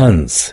hans